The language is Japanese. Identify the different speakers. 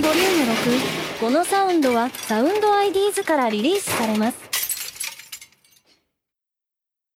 Speaker 1: ボリューム6このサウンドはサウンド IDs からリリースされます。